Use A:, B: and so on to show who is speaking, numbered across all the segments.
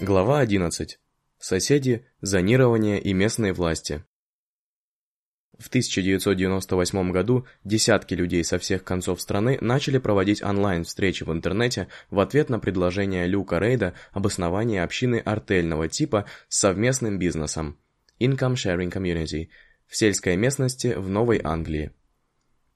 A: Глава 11. Соседи, зонирование и местные власти. В 1998 году десятки людей со всех концов страны начали проводить онлайн-встречи в интернете в ответ на предложение Люка Рейда об основании общины артельного типа с совместным бизнесом Income Sharing Community в сельской местности в Новой Англии.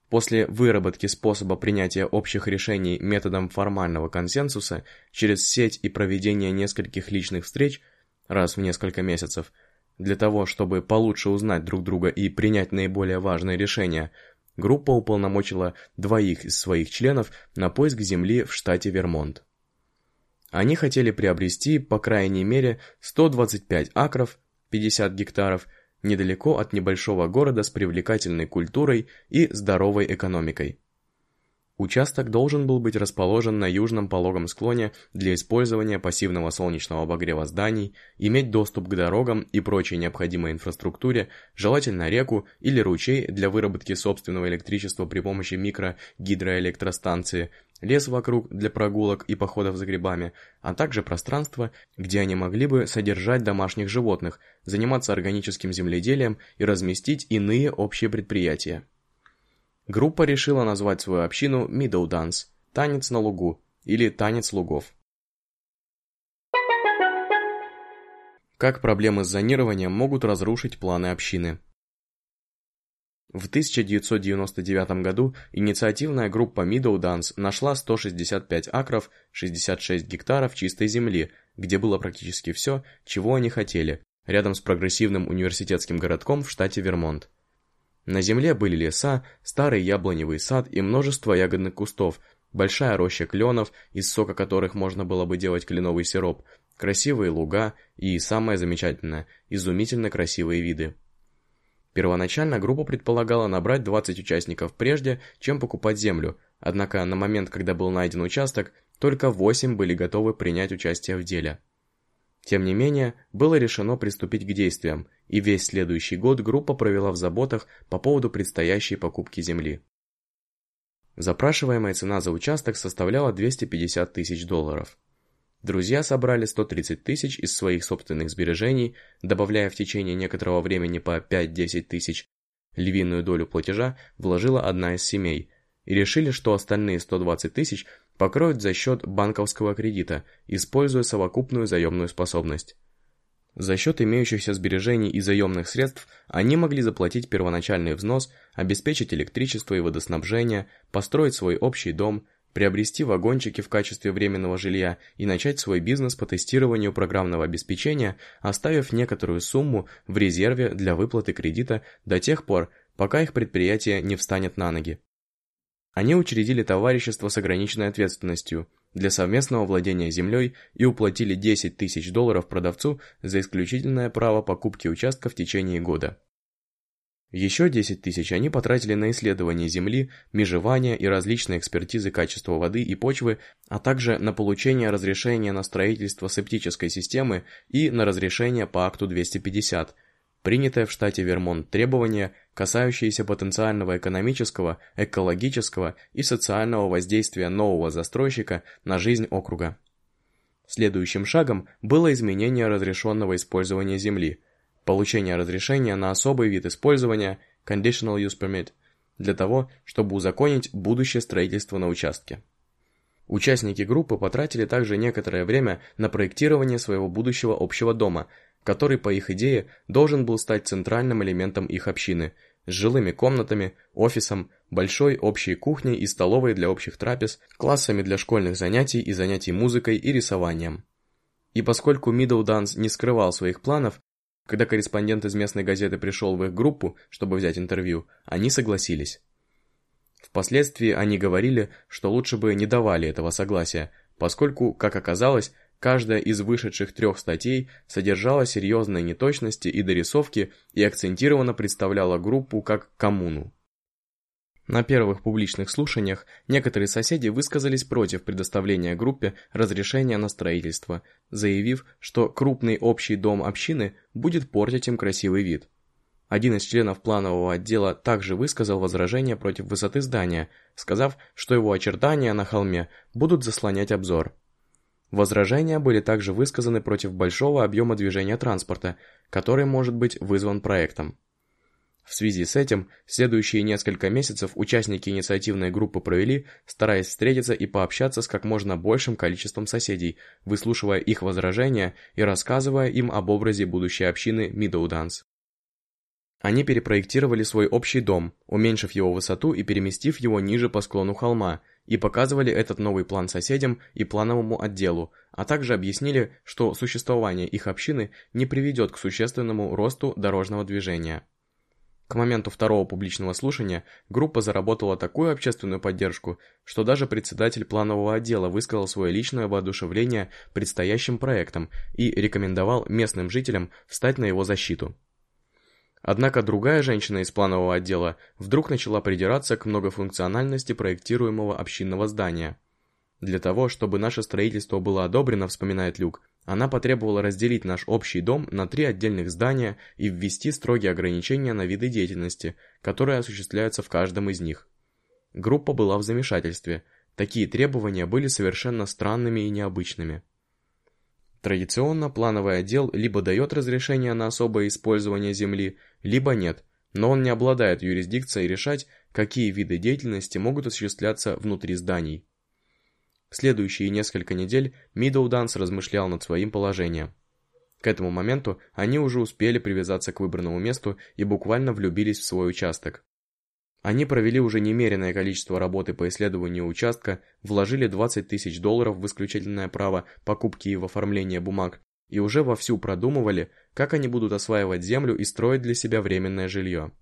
A: После выработки способа принятия общих решений методом формального консенсуса через сеть и проведения нескольких личных встреч раз в несколько месяцев, для того, чтобы получше узнать друг друга и принять наиболее важные решения, группа уполномочила двоих из своих членов на поиск земли в штате Вермонт. Они хотели приобрести, по крайней мере, 125 акров, 50 гектаров – недалеко от небольшого города с привлекательной культурой и здоровой экономикой. Участок должен был быть расположен на южном пологом склоне для использования пассивного солнечного обогрева зданий, иметь доступ к дорогам и прочей необходимой инфраструктуре, желательно реку или ручей для выработки собственного электричества при помощи микрогидроэлектростанции, лес вокруг для прогулок и походов за грибами, а также пространство, где они могли бы содержать домашних животных, заниматься органическим земледелием и разместить иные общие предприятия. Группа решила назвать свою общину Meadow Dance – танец на лугу или танец лугов. Как проблемы с зонированием могут разрушить планы общины? В 1999 году инициативная группа Meadow Dance нашла 165 акров, 66 гектаров чистой земли, где было практически все, чего они хотели, рядом с прогрессивным университетским городком в штате Вермонт. На земле были леса, старый яблоневый сад и множество ягодных кустов, большая роща кленов, из сока которых можно было бы делать кленовый сироп, красивые луга и, самое замечательное, изумительно красивые виды. Первоначально группа предполагала набрать 20 участников прежде, чем покупать землю, однако на момент, когда был найден участок, только 8 были готовы принять участие в деле. Тем не менее, было решено приступить к действиям, и весь следующий год группа провела в заботах по поводу предстоящей покупки земли. Запрашиваемая цена за участок составляла 250 тысяч долларов. Друзья собрали 130 тысяч из своих собственных сбережений, добавляя в течение некоторого времени по 5-10 тысяч. Львиную долю платежа вложила одна из семей, и решили, что остальные 120 тысяч покроют за счет банковского кредита, используя совокупную заемную способность. За счет имеющихся сбережений и заемных средств они могли заплатить первоначальный взнос, обеспечить электричество и водоснабжение, построить свой общий дом, приобрести вагончики в качестве временного жилья и начать свой бизнес по тестированию программного обеспечения, оставив некоторую сумму в резерве для выплаты кредита до тех пор, пока их предприятие не встанет на ноги. Они учредили товарищество с ограниченной ответственностью для совместного владения землей и уплатили 10 тысяч долларов продавцу за исключительное право покупки участка в течение года. Еще 10 тысяч они потратили на исследование земли, межевания и различные экспертизы качества воды и почвы, а также на получение разрешения на строительство септической системы и на разрешение по акту 250, принятое в штате Вермонт требование, касающиеся потенциального экономического, экологического и социального воздействия нового застройщика на жизнь округа. Следующим шагом было изменение разрешенного использования земли, получение разрешения на особый вид использования Conditional Use Permit для того, чтобы узаконить будущее строительство на участке. Участники группы потратили также некоторое время на проектирование своего будущего общего дома – который, по их идее, должен был стать центральным элементом их общины, с жилыми комнатами, офисом, большой общей кухней и столовой для общих трапез, классами для школьных занятий и занятий музыкой и рисованием. И поскольку Dance не скрывал своих планов, когда корреспондент из местной газеты пришел в их группу, чтобы взять интервью, они согласились. Впоследствии они говорили, что лучше бы не давали этого согласия, поскольку, как оказалось, Каждая из вышедших трех статей содержала серьезные неточности и дорисовки и акцентированно представляла группу как коммуну. На первых публичных слушаниях некоторые соседи высказались против предоставления группе разрешения на строительство, заявив, что крупный общий дом общины будет портить им красивый вид. Один из членов планового отдела также высказал возражение против высоты здания, сказав, что его очертания на холме будут заслонять обзор. Возражения были также высказаны против большого объема движения транспорта, который может быть вызван проектом. В связи с этим, следующие несколько месяцев участники инициативной группы провели, стараясь встретиться и пообщаться с как можно большим количеством соседей, выслушивая их возражения и рассказывая им об образе будущей общины Мидоуданс. Они перепроектировали свой общий дом, уменьшив его высоту и переместив его ниже по склону холма, и показывали этот новый план соседям и плановому отделу, а также объяснили, что существование их общины не приведет к существенному росту дорожного движения. К моменту второго публичного слушания группа заработала такую общественную поддержку, что даже председатель планового отдела высказал свое личное воодушевление предстоящим проектом и рекомендовал местным жителям встать на его защиту. Однако другая женщина из планового отдела вдруг начала придираться к многофункциональности проектируемого общинного здания. Для того, чтобы наше строительство было одобрено, вспоминает Люк, она потребовала разделить наш общий дом на три отдельных здания и ввести строгие ограничения на виды деятельности, которые осуществляются в каждом из них. Группа была в замешательстве. Такие требования были совершенно странными и необычными. Традиционно плановый отдел либо дает разрешение на особое использование земли, либо нет, но он не обладает юрисдикцией решать, какие виды деятельности могут осуществляться внутри зданий. Следующие несколько недель Мидоуданс размышлял над своим положением. К этому моменту они уже успели привязаться к выбранному месту и буквально влюбились в свой участок. Они провели уже немеренное количество работы по исследованию участка, вложили 20 тысяч долларов в исключительное право покупки и в оформление бумаг, и уже вовсю продумывали, как они будут осваивать землю и строить для себя временное жилье.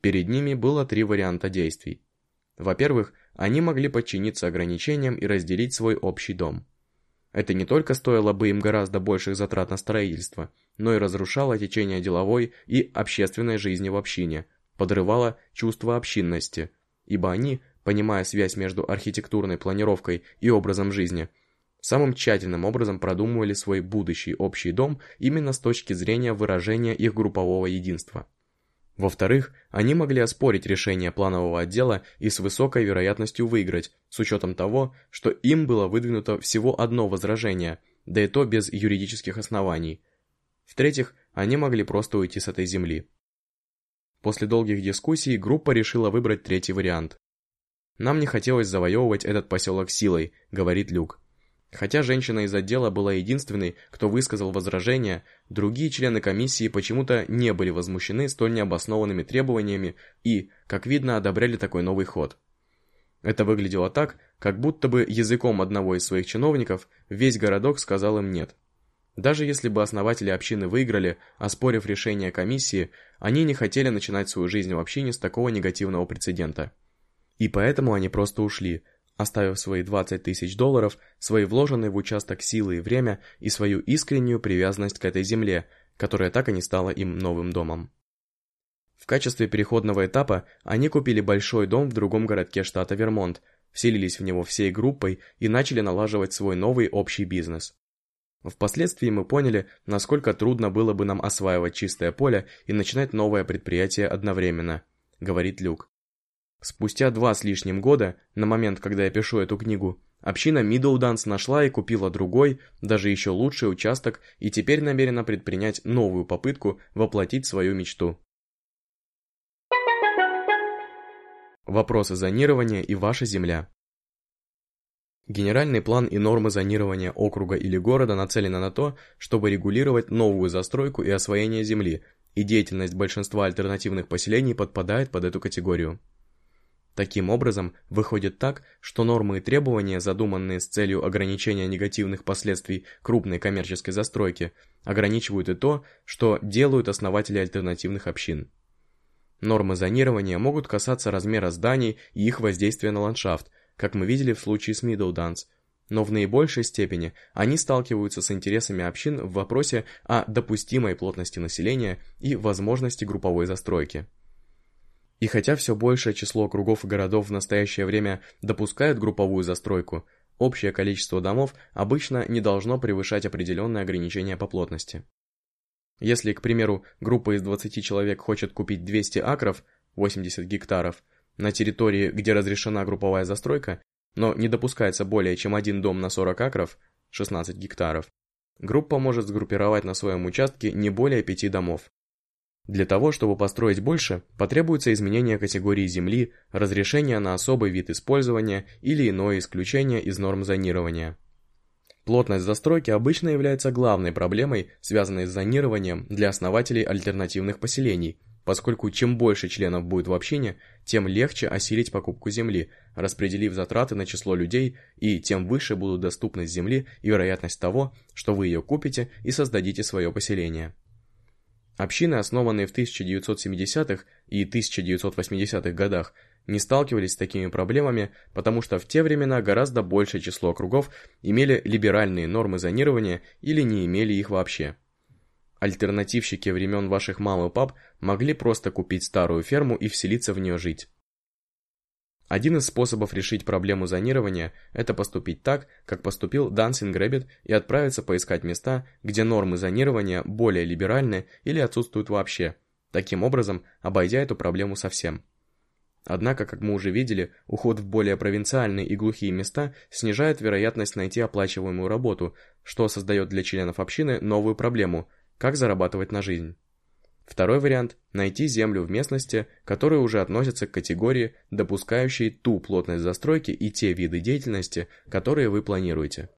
A: Перед ними было три варианта действий. Во-первых, они могли подчиниться ограничениям и разделить свой общий дом. Это не только стоило бы им гораздо больших затрат на строительство, но и разрушало течение деловой и общественной жизни в общине, подрывало чувство общинности, ибо они, понимая связь между архитектурной планировкой и образом жизни, самым тщательным образом продумывали свой будущий общий дом именно с точки зрения выражения их группового единства. Во-вторых, они могли оспорить решение планового отдела и с высокой вероятностью выиграть, с учетом того, что им было выдвинуто всего одно возражение, да и то без юридических оснований. В-третьих, они могли просто уйти с этой земли. После долгих дискуссий группа решила выбрать третий вариант. «Нам не хотелось завоевывать этот поселок силой», — говорит Люк. Хотя женщина из отдела была единственной, кто высказал возражения, другие члены комиссии почему-то не были возмущены столь необоснованными требованиями и, как видно, одобряли такой новый ход. Это выглядело так, как будто бы языком одного из своих чиновников весь городок сказал им «нет». Даже если бы основатели общины выиграли, оспорив решение комиссии, они не хотели начинать свою жизнь в общине с такого негативного прецедента. И поэтому они просто ушли, оставив свои 20 тысяч долларов, свои вложенные в участок силы и время и свою искреннюю привязанность к этой земле, которая так и не стала им новым домом. В качестве переходного этапа они купили большой дом в другом городке штата Вермонт, вселились в него всей группой и начали налаживать свой новый общий бизнес. Впоследствии мы поняли, насколько трудно было бы нам осваивать чистое поле и начинать новое предприятие одновременно, говорит Люк. Спустя два с лишним года, на момент, когда я пишу эту книгу, община Мидоуданс нашла и купила другой, даже еще лучший участок и теперь намерена предпринять новую попытку воплотить свою мечту. Вопросы зонирования и ваша земля. Генеральный план и нормы зонирования округа или города нацелены на то, чтобы регулировать новую застройку и освоение земли, и деятельность большинства альтернативных поселений подпадает под эту категорию. Таким образом, выходит так, что нормы и требования, задуманные с целью ограничения негативных последствий крупной коммерческой застройки, ограничивают и то, что делают основатели альтернативных общин. Нормы зонирования могут касаться размера зданий и их воздействия на ландшафт, как мы видели в случае с Миддлданс, но в наибольшей степени они сталкиваются с интересами общин в вопросе о допустимой плотности населения и возможности групповой застройки. И хотя все большее число округов и городов в настоящее время допускают групповую застройку, общее количество домов обычно не должно превышать определенное ограничение по плотности. Если, к примеру, группа из 20 человек хочет купить 200 акров, 80 гектаров, на территории, где разрешена групповая застройка, но не допускается более чем один дом на 40 акров, 16 гектаров, группа может сгруппировать на своем участке не более пяти домов. Для того, чтобы построить больше, потребуется изменение категории земли, разрешение на особый вид использования или иное исключение из норм зонирования. Плотность застройки обычно является главной проблемой, связанной с зонированием для основателей альтернативных поселений, поскольку чем больше членов будет в общине, тем легче осилить покупку земли, распределив затраты на число людей, и тем выше будут доступность земли и вероятность того, что вы ее купите и создадите свое поселение. Общины, основанные в 1970-х и 1980-х годах, не сталкивались с такими проблемами, потому что в те времена гораздо большее число округов имели либеральные нормы зонирования или не имели их вообще. Альтернативщики времен ваших мам и пап могли просто купить старую ферму и вселиться в нее жить. Один из способов решить проблему зонирования – это поступить так, как поступил Dancing Rabbit и отправиться поискать места, где нормы зонирования более либеральны или отсутствуют вообще, таким образом обойдя эту проблему совсем. Однако, как мы уже видели, уход в более провинциальные и глухие места снижает вероятность найти оплачиваемую работу, что создает для членов общины новую проблему – как зарабатывать на жизнь. Второй вариант – найти землю в местности, которая уже относится к категории, допускающей ту плотность застройки и те виды деятельности, которые вы планируете.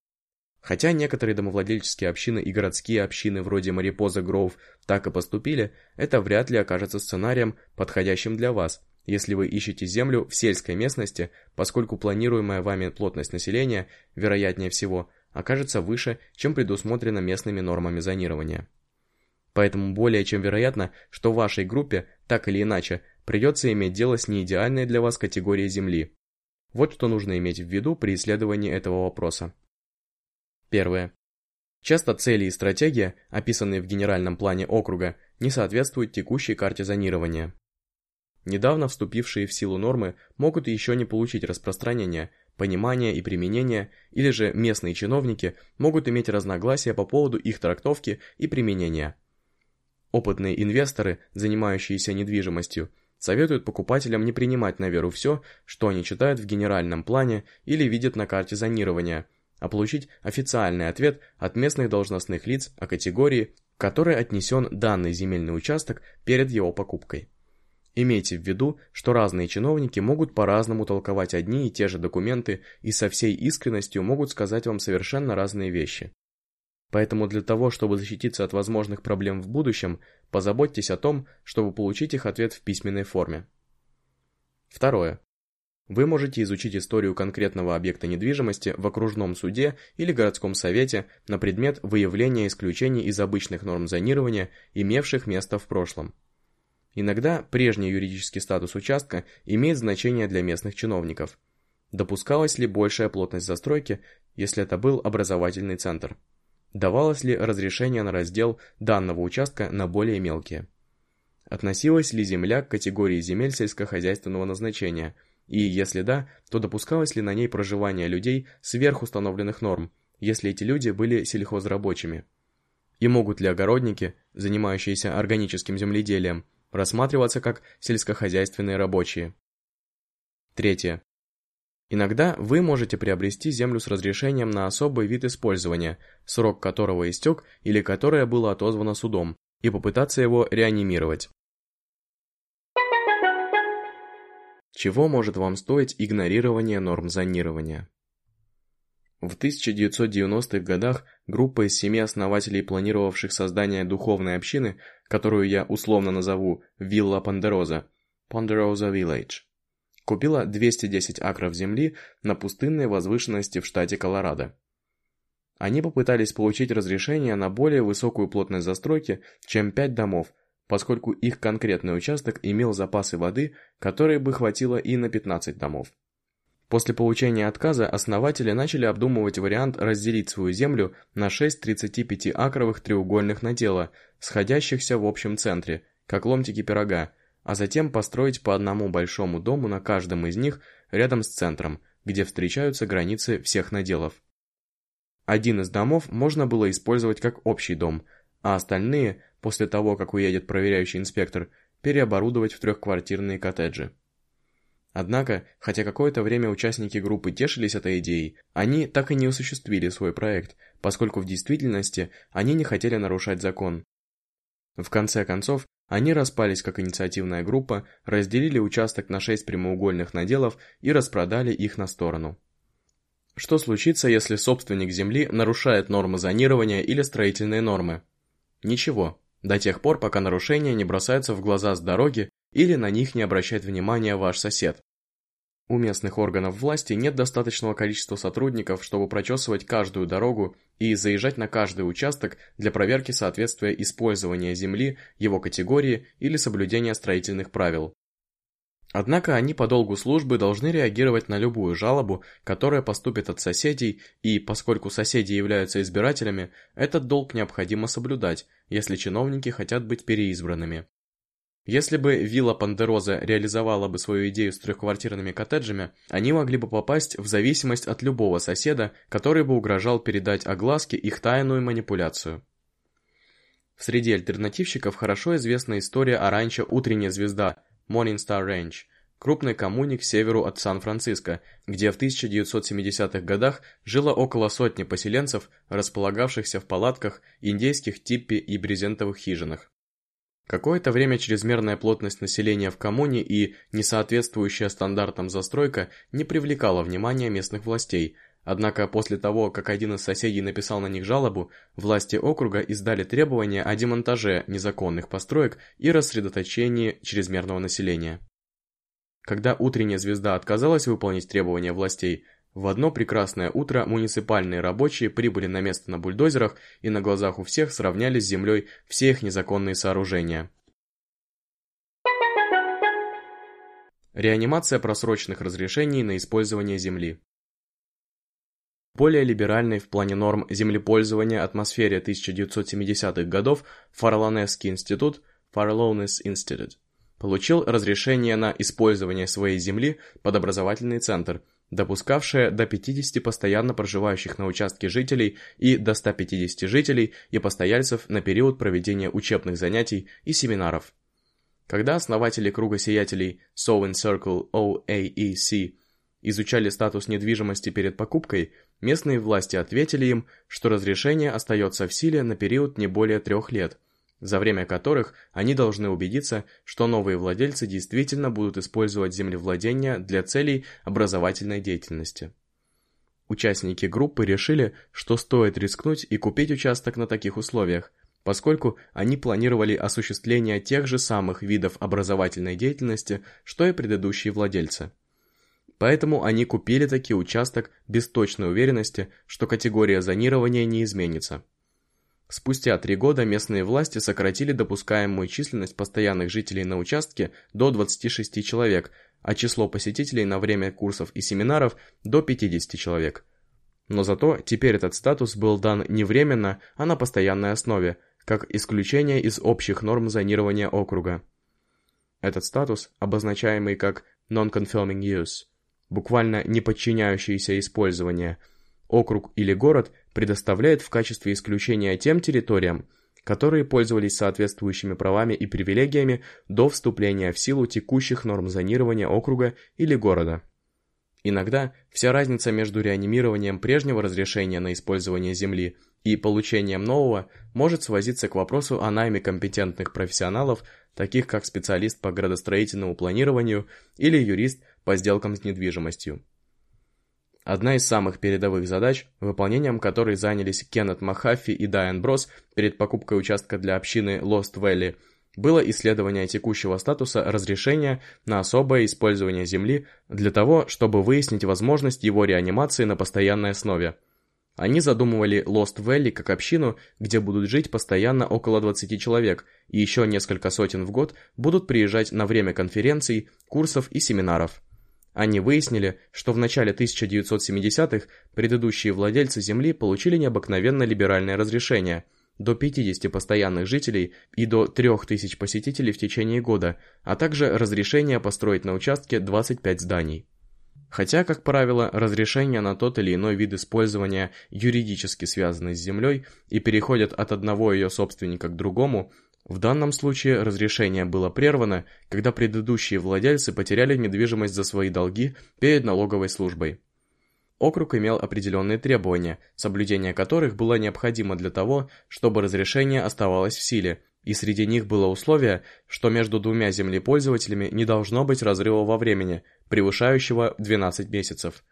A: Хотя некоторые домовладельческие общины и городские общины вроде Марипоза Гроув так и поступили, это вряд ли окажется сценарием, подходящим для вас, если вы ищете землю в сельской местности, поскольку планируемая вами плотность населения, вероятнее всего, окажется выше, чем предусмотрено местными нормами зонирования. Поэтому более чем вероятно, что вашей группе, так или иначе, придется иметь дело с неидеальной для вас категорией Земли. Вот что нужно иметь в виду при исследовании этого вопроса. Первое. Часто цели и стратегия, описанные в генеральном плане округа, не соответствуют текущей карте зонирования. Недавно вступившие в силу нормы могут еще не получить распространения, понимания и применения, или же местные чиновники могут иметь разногласия по поводу их трактовки и применения. Опытные инвесторы, занимающиеся недвижимостью, советуют покупателям не принимать на веру все, что они читают в генеральном плане или видят на карте зонирования, а получить официальный ответ от местных должностных лиц о категории, которой отнесен данный земельный участок перед его покупкой. Имейте в виду, что разные чиновники могут по-разному толковать одни и те же документы и со всей искренностью могут сказать вам совершенно разные вещи. Поэтому для того, чтобы защититься от возможных проблем в будущем, позаботьтесь о том, чтобы получить их ответ в письменной форме. Второе. Вы можете изучить историю конкретного объекта недвижимости в окружном суде или городском совете на предмет выявления исключений из обычных норм зонирования, имевших место в прошлом. Иногда прежний юридический статус участка имеет значение для местных чиновников. Допускалась ли большая плотность застройки, если это был образовательный центр? Давалось ли разрешение на раздел данного участка на более мелкие? Относилась ли земля к категории земель сельскохозяйственного назначения? И если да, то допускалось ли на ней проживание людей сверх установленных норм, если эти люди были сельхозрабочими? И могут ли огородники, занимающиеся органическим земледелием, рассматриваться как сельскохозяйственные рабочие? Третье. Иногда вы можете приобрести землю с разрешением на особый вид использования, срок которого истек или которое было отозвано судом, и попытаться его реанимировать. Чего может вам стоить игнорирование норм зонирования? В 1990-х годах группа из семи основателей, планировавших создание духовной общины, которую я условно назову «Вилла Пандероза» Ponderosa Village, купила 210 акров земли на пустынной возвышенности в штате Колорадо. Они попытались получить разрешение на более высокую плотность застройки, чем 5 домов, поскольку их конкретный участок имел запасы воды, которые бы хватило и на 15 домов. После получения отказа основатели начали обдумывать вариант разделить свою землю на 6 35-акровых треугольных надела, сходящихся в общем центре, как ломтики пирога, а затем построить по одному большому дому на каждом из них рядом с центром, где встречаются границы всех наделов. Один из домов можно было использовать как общий дом, а остальные, после того, как уедет проверяющий инспектор, переоборудовать в трехквартирные коттеджи. Однако, хотя какое-то время участники группы тешились этой идеей, они так и не осуществили свой проект, поскольку в действительности они не хотели нарушать закон. В конце концов, они распались как инициативная группа, разделили участок на шесть прямоугольных наделов и распродали их на сторону. Что случится, если собственник земли нарушает нормы зонирования или строительные нормы? Ничего, до тех пор, пока нарушения не бросаются в глаза с дороги или на них не обращает внимания ваш сосед. У местных органов власти нет достаточного количества сотрудников, чтобы прочесывать каждую дорогу и заезжать на каждый участок для проверки соответствия использования земли, его категории или соблюдения строительных правил. Однако они по долгу службы должны реагировать на любую жалобу, которая поступит от соседей, и поскольку соседи являются избирателями, этот долг необходимо соблюдать, если чиновники хотят быть переизбранными. Если бы вилла Пандероза реализовала бы свою идею с трехквартирными коттеджами, они могли бы попасть в зависимость от любого соседа, который бы угрожал передать огласке их тайную манипуляцию. В среде альтернативщиков хорошо известна история о ранчо «Утренняя звезда» Morning Star Ranch, крупной коммуне к северу от Сан-Франциско, где в 1970-х годах жило около сотни поселенцев, располагавшихся в палатках, индейских типпи и брезентовых хижинах. Какое-то время чрезмерная плотность населения в коммуне и несоответствующая стандартам застройка не привлекала внимания местных властей, однако после того, как один из соседей написал на них жалобу, власти округа издали требования о демонтаже незаконных построек и рассредоточении чрезмерного населения. Когда утренняя звезда отказалась выполнить требования властей, в одно прекрасное утро муниципальные рабочие прибыли на место на бульдозерах и на глазах у всех сравняли с землей все их незаконные сооружения. Реанимация просроченных разрешений на использование земли. Более либеральный в плане норм землепользования атмосфере 1970-х годов Фарлонесский институт Farlowness Institute получил разрешение на использование своей земли под образовательный центр – допускавшая до 50 постоянно проживающих на участке жителей и до 150 жителей и постояльцев на период проведения учебных занятий и семинаров. Когда основатели круга сиятелей Sowen Circle OAEC изучали статус недвижимости перед покупкой, местные власти ответили им, что разрешение остается в силе на период не более трех лет – за время которых они должны убедиться, что новые владельцы действительно будут использовать землевладение для целей образовательной деятельности. Участники группы решили, что стоит рискнуть и купить участок на таких условиях, поскольку они планировали осуществление тех же самых видов образовательной деятельности, что и предыдущие владельцы. Поэтому они купили таки участок без точной уверенности, что категория зонирования не изменится. Спустя три года местные власти сократили допускаемую численность постоянных жителей на участке до 26 человек, а число посетителей на время курсов и семинаров до 50 человек. Но зато теперь этот статус был дан не временно, а на постоянной основе, как исключение из общих норм зонирования округа. Этот статус, обозначаемый как non-confirming use, буквально не подчиняющийся использование – округ или город предоставляет в качестве исключения тем территориям, которые пользовались соответствующими правами и привилегиями до вступления в силу текущих норм зонирования округа или города. Иногда вся разница между реанимированием прежнего разрешения на использование земли и получением нового может свозиться к вопросу о найме компетентных профессионалов, таких как специалист по градостроительному планированию или юрист по сделкам с недвижимостью. Одна из самых передовых задач, выполнением которой занялись Кеннет Махаффи и Дайан Брос перед покупкой участка для общины Lost Valley, было исследование текущего статуса разрешения на особое использование земли для того, чтобы выяснить возможность его реанимации на постоянной основе. Они задумывали Lost Valley как общину, где будут жить постоянно около 20 человек, и еще несколько сотен в год будут приезжать на время конференций, курсов и семинаров. Они выяснили, что в начале 1970-х предыдущие владельцы земли получили необыкновенно либеральное разрешение до 50 постоянных жителей и до 3000 посетителей в течение года, а также разрешение построить на участке 25 зданий. Хотя, как правило, разрешения на тот или иной вид использования юридически связаны с землей и переходят от одного ее собственника к другому, В данном случае разрешение было прервано, когда предыдущие владельцы потеряли недвижимость за свои долги перед налоговой службой. Округ имел определенные требования, соблюдение которых было необходимо для того, чтобы разрешение оставалось в силе, и среди них было условие, что между двумя землепользователями не должно быть разрыва во времени, превышающего 12 месяцев.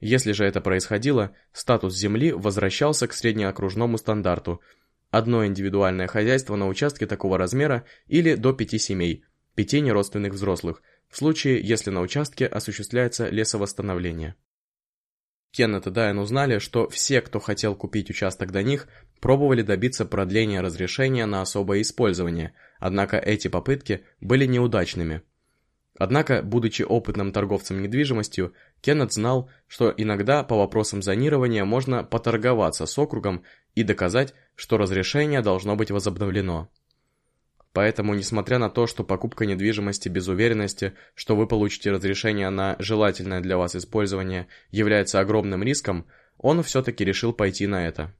A: Если же это происходило, статус земли возвращался к среднеокружному стандарту – одно индивидуальное хозяйство на участке такого размера или до пяти семей, пяти неродственных взрослых, в случае, если на участке осуществляется лесовосстановление. Кеннет и Дайан узнали, что все, кто хотел купить участок до них, пробовали добиться продления разрешения на особое использование, однако эти попытки были неудачными. Однако, будучи опытным торговцем недвижимостью, Кеннет знал, что иногда по вопросам зонирования можно поторговаться с округом и доказать, что разрешение должно быть возобновлено. Поэтому, несмотря на то, что покупка недвижимости без уверенности, что вы получите разрешение на желательное для вас использование, является огромным риском, он все-таки решил пойти на это.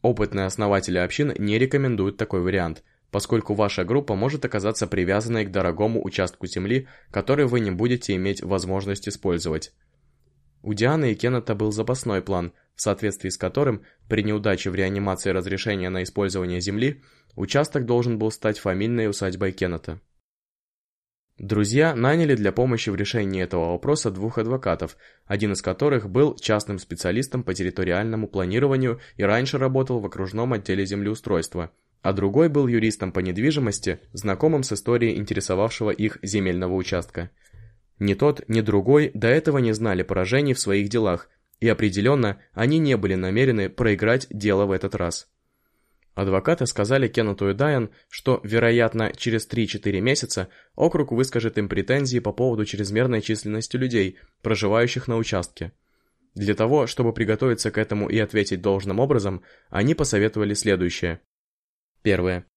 A: Опытные основатели общин не рекомендуют такой вариант – поскольку ваша группа может оказаться привязанной к дорогому участку земли, который вы не будете иметь возможность использовать. У Дианы и Кеннета был запасной план, в соответствии с которым при неудаче в реанимации разрешения на использование земли, участок должен был стать фамильной усадьбой Кеннета. Друзья наняли для помощи в решении этого вопроса двух адвокатов, один из которых был частным специалистом по территориальному планированию и раньше работал в окружном отделе землеустройства – а другой был юристом по недвижимости, знакомым с историей интересовавшего их земельного участка. Ни тот, ни другой до этого не знали поражений в своих делах, и определенно они не были намерены проиграть дело в этот раз. Адвокаты сказали Кеннету и Дайан, что, вероятно, через 3-4 месяца округ выскажет им претензии по поводу чрезмерной численности людей, проживающих на участке. Для того, чтобы приготовиться к этому и ответить должным образом, они посоветовали следующее. Первое.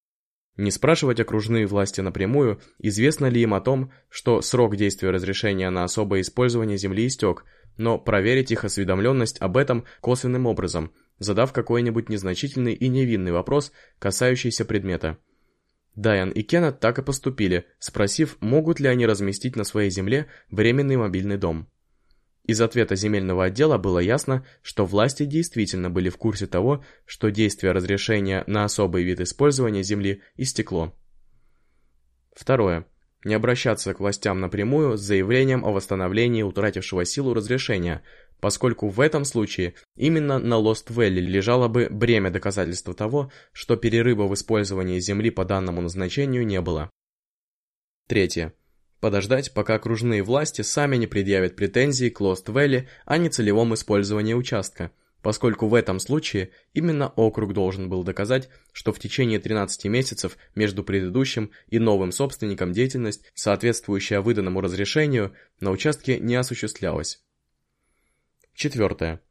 A: Не спрашивать окружные власти напрямую, известно ли им о том, что срок действия разрешения на особое использование земли истек, но проверить их осведомленность об этом косвенным образом, задав какой-нибудь незначительный и невинный вопрос, касающийся предмета. Дайан и Кеннет так и поступили, спросив, могут ли они разместить на своей земле временный мобильный дом. Из ответа земельного отдела было ясно, что власти действительно были в курсе того, что действие разрешения на особый вид использования земли истекло. Второе. Не обращаться к властям напрямую с заявлением о восстановлении утратившего силу разрешения, поскольку в этом случае именно на Лост-Вэлли лежало бы бремя доказательства того, что перерыва в использовании земли по данному назначению не было. Третье подождать, пока окружные власти сами не предъявят претензии к Лост-Вэлли о нецелевом использовании участка, поскольку в этом случае именно округ должен был доказать, что в течение 13 месяцев между предыдущим и новым собственником деятельность, соответствующая выданному разрешению, на участке не осуществлялась. Четвертое.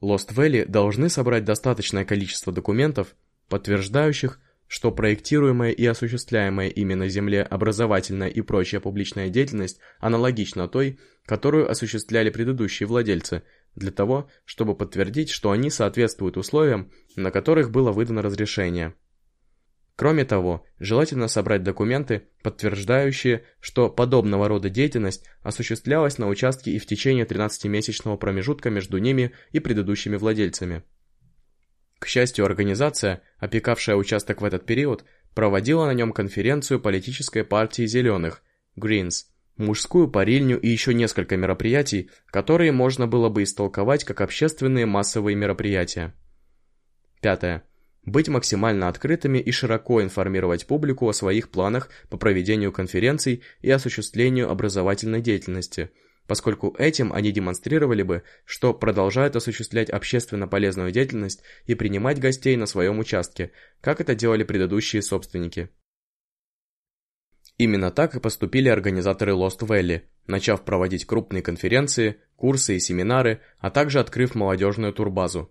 A: Лост-Вэлли должны собрать достаточное количество документов, подтверждающих, что проектируемая и осуществляемая ими на Земле образовательная и прочая публичная деятельность аналогична той, которую осуществляли предыдущие владельцы, для того, чтобы подтвердить, что они соответствуют условиям, на которых было выдано разрешение. Кроме того, желательно собрать документы, подтверждающие, что подобного рода деятельность осуществлялась на участке и в течение 13-месячного промежутка между ними и предыдущими владельцами. К счастью, организация, опекавшая участок в этот период, проводила на нем конференцию политической партии «Зеленых» Greens, мужскую парильню и еще несколько мероприятий, которые можно было бы истолковать как общественные массовые мероприятия. Пятое. Быть максимально открытыми и широко информировать публику о своих планах по проведению конференций и осуществлению образовательной деятельности – поскольку этим они демонстрировали бы, что продолжают осуществлять общественно полезную деятельность и принимать гостей на своем участке, как это делали предыдущие собственники. Именно так и поступили организаторы Lost Valley, начав проводить крупные конференции, курсы и семинары, а также открыв молодежную турбазу.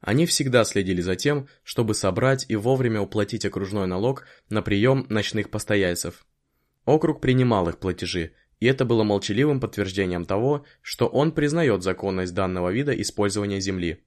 A: Они всегда следили за тем, чтобы собрать и вовремя уплатить окружной налог на прием ночных постояльцев. Округ принимал их платежи, и это было молчаливым подтверждением того, что он признает законность данного вида использования Земли.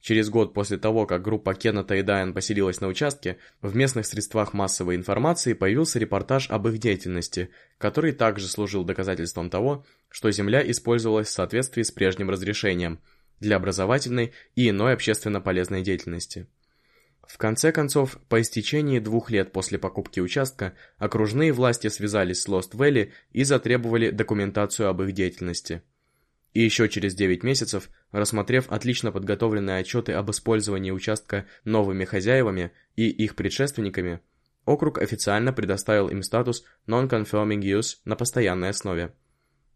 A: Через год после того, как группа Кеннета и Дайан поселилась на участке, в местных средствах массовой информации появился репортаж об их деятельности, который также служил доказательством того, что земля использовалась в соответствии с прежним разрешением для образовательной и иной общественно полезной деятельности. В конце концов, по истечении двух лет после покупки участка, окружные власти связались с Lost Valley и затребовали документацию об их деятельности. И еще через 9 месяцев, рассмотрев отлично подготовленные отчеты об использовании участка новыми хозяевами и их предшественниками, округ официально предоставил им статус Non-Confirming Use на постоянной основе.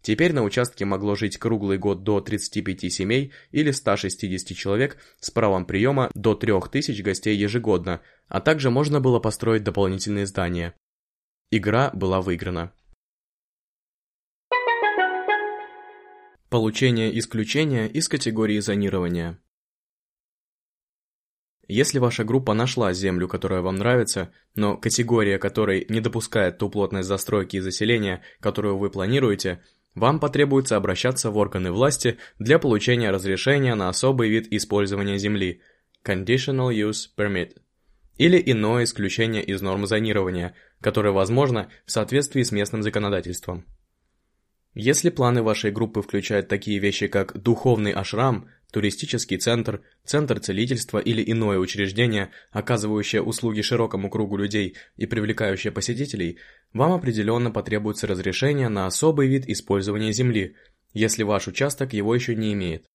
A: Теперь на участке могло жить круглый год до 35 семей или 160 человек с правом приема до 3000 гостей ежегодно, а также можно было построить дополнительные здания. Игра была выиграна. Получение исключения из категории зонирования. Если ваша группа нашла землю, которая вам нравится, но категория которой не допускает ту плотность застройки и заселения, которую вы планируете, вам потребуется обращаться в органы власти для получения разрешения на особый вид использования земли Conditional Use Permit или иное исключение из норм зонирования, которое возможно в соответствии с местным законодательством. Если планы вашей группы включают такие вещи, как духовный ашрам, туристический центр, центр целительства или иное учреждение, оказывающее услуги широкому кругу людей и привлекающее посетителей, вам определенно потребуется разрешение на особый вид использования земли, если ваш участок его еще не имеет.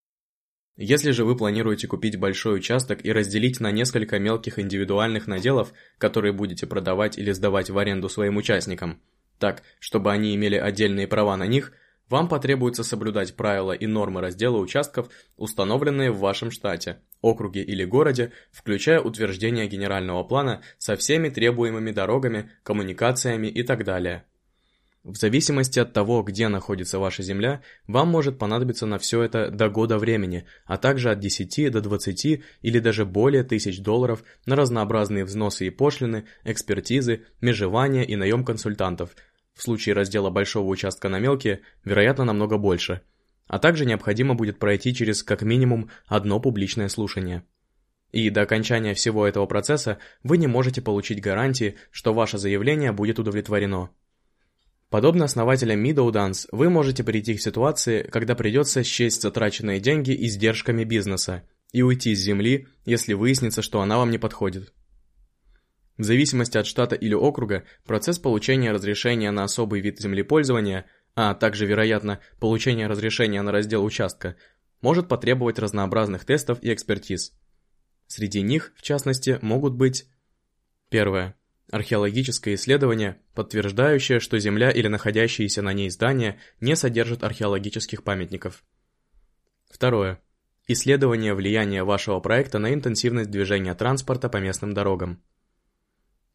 A: Если же вы планируете купить большой участок и разделить на несколько мелких индивидуальных наделов, которые будете продавать или сдавать в аренду своим участникам, так, чтобы они имели отдельные права на них, вам потребуется соблюдать правила и нормы раздела участков, установленные в вашем штате, округе или городе, включая утверждение генерального плана со всеми требуемыми дорогами, коммуникациями и так далее. В зависимости от того, где находится ваша земля, вам может понадобиться на все это до года времени, а также от 10 до 20 или даже более тысяч долларов на разнообразные взносы и пошлины, экспертизы, межевания и наем консультантов – в случае раздела большого участка на мелкие, вероятно, намного больше. А также необходимо будет пройти через как минимум одно публичное слушание. И до окончания всего этого процесса вы не можете получить гарантии, что ваше заявление будет удовлетворено. Подобно основателям Meadowdance, вы можете прийти к ситуации, когда придется счесть затраченные деньги издержками бизнеса и уйти с земли, если выяснится, что она вам не подходит. В зависимости от штата или округа, процесс получения разрешения на особый вид землепользования, а также, вероятно, получения разрешения на раздел участка, может потребовать разнообразных тестов и экспертиз. Среди них, в частности, могут быть Первое. Археологическое исследование, подтверждающее, что земля или находящиеся на ней здания не содержат археологических памятников. Второе. Исследование влияния вашего проекта на интенсивность движения транспорта по местным дорогам.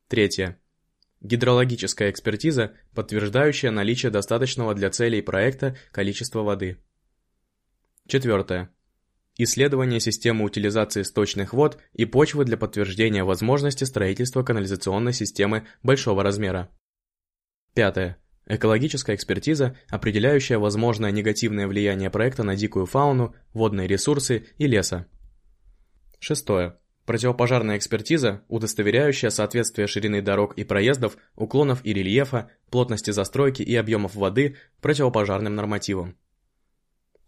A: Третье. Гидрологическая экспертиза, подтверждающая наличие достаточного для целей проекта количества воды. Четвертое. Исследование системы утилизации сточных вод и почвы для подтверждения возможности строительства канализационной системы большого размера. Пятое. Экологическая экспертиза, определяющая возможное негативное влияние проекта на дикую фауну, водные ресурсы и леса. Шестое. Противопожарная экспертиза, удостоверяющая соответствие ширины дорог и проездов, уклонов и рельефа, плотности застройки и объемов воды противопожарным нормативам.